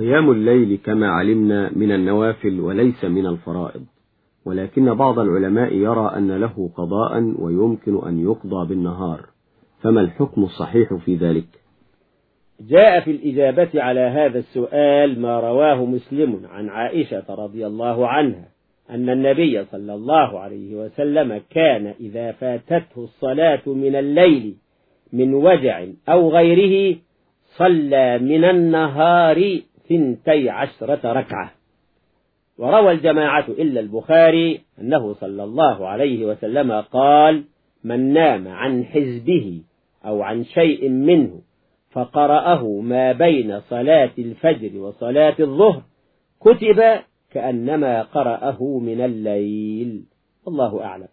قيام الليل كما علمنا من النوافل وليس من الفرائض. ولكن بعض العلماء يرى أن له قضاء ويمكن أن يقضى بالنهار. فما الحكم الصحيح في ذلك؟ جاء في الإجابة على هذا السؤال ما رواه مسلم عن عائشة رضي الله عنها أن النبي صلى الله عليه وسلم كان إذا فاتته الصلاة من الليل من وجع أو غيره صلى من النهار ثنتي عشرة ركعة. وروى الجماعة إلا البخاري أنه صلى الله عليه وسلم قال من نام عن حزبه أو عن شيء منه فقرأه ما بين صلاة الفجر وصلاة الظهر كتب كأنما قرأه من الليل. الله أعلم.